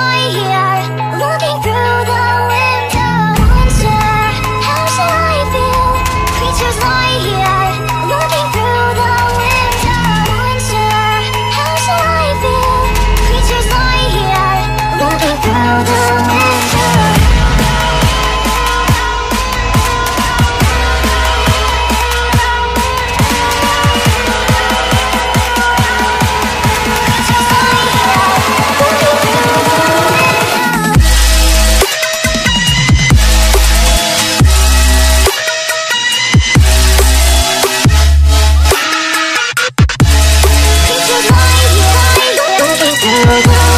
boy here, looking for Bye.